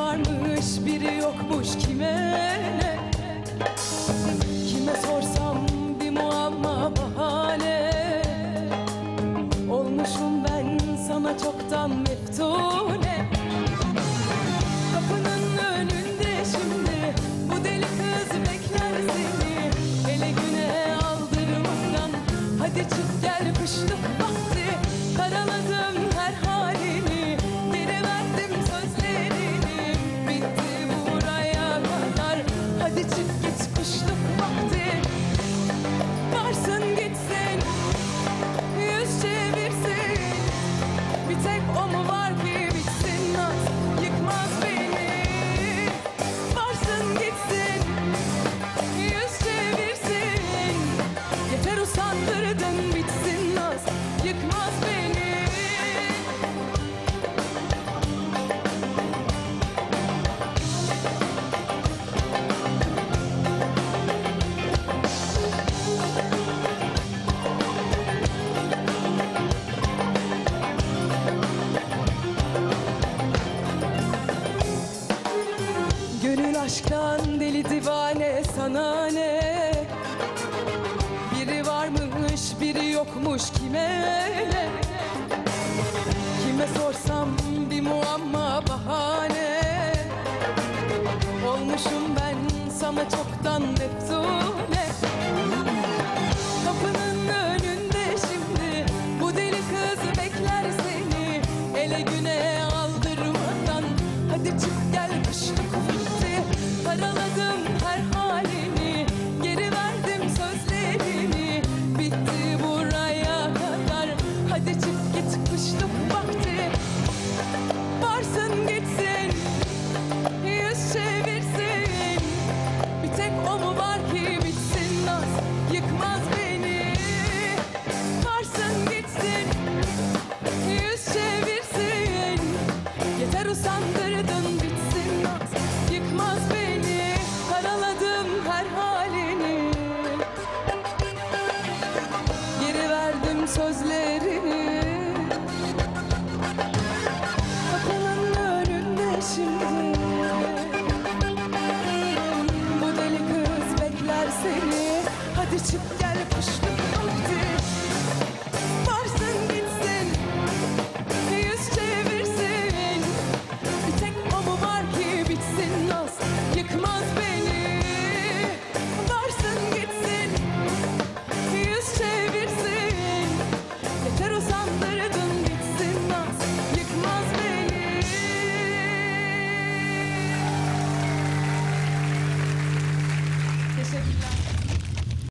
varmış biri yokmuş kime ne? Kime sorsa Tek o mu var ki? aşktan deli divane sana ne? Biri varmış biri yokmuş kime ne? Kime sorsam bir muamma bahane. Olmuşum ben sana çok sözlerini Kapının önünde şimdi. Bu deli kız bekler seni. Hadi çık Thank you.